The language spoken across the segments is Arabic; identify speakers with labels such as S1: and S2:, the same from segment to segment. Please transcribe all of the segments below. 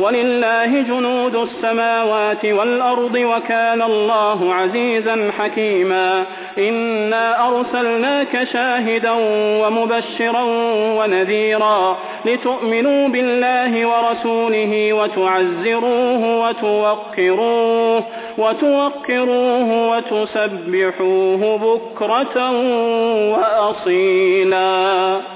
S1: ولله جنود السماوات والأرض وكان الله عزيزا حكيما. إنا أرسلناك شاهدا ومبشرا ونذيرا لتؤمنوا بالله ورسوله وتعزروه وتوقروه وتوقروه وتسبحوه بكرة وأصيلا.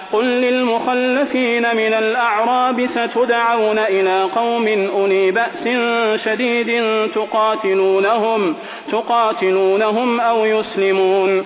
S1: قل للمخلفين من الأعراب ستدعون إلى قوم أولي بأس شديد تقاتلونهم تقاتلونهم أو يسلمون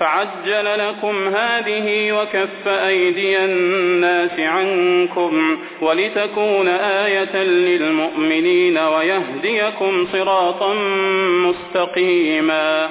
S1: فعجل لكم هذه وكف أيدي الناس عنكم ولتكون آية للمؤمنين ويهديكم صراطا مستقيما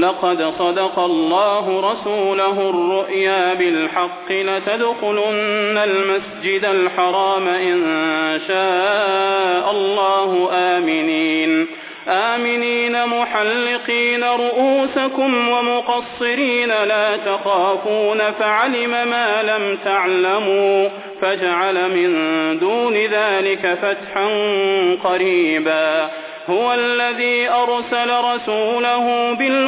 S1: لقد صدق الله رسوله الرؤيا بالحق لتدخلن المسجد الحرام إن شاء الله آمنين. آمنين محلقين رؤوسكم ومقصرين لا تخافون فعلم ما لم تعلموا فجعل من دون ذلك فتحا قريبا. هو الذي أرسل رسوله بالهدى